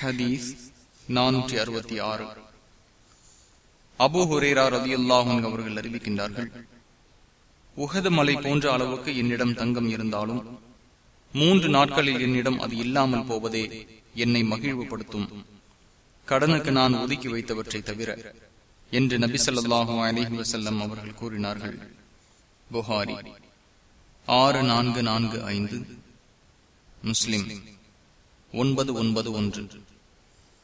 ஹதீஸ் நானூற்றி அறுபத்தி ஆறு. அபு ஹுரேரா ரவி அல்லாஹன் அவர்கள் அறிவிக்கின்றார்கள் உகது மலை போன்ற அளவுக்கு என்னிடம் தங்கம் இருந்தாலும் மூன்று நாட்களில் என்னிடம் அது இல்லாமல் போவதே என்னை மகிழ்வுபடுத்தும். கடனுக்கு நான் ஒதுக்கி வைத்தவற்றை தவிர என்று நபி சொல்லாஹு அலஹி வசல்லம் அவர்கள் கூறினார்கள். புகாரி ஆறு நான்கு நான்கு ஐந்து. முஸ்லிம் ஒன்பது ஒன்பது ஒன்று.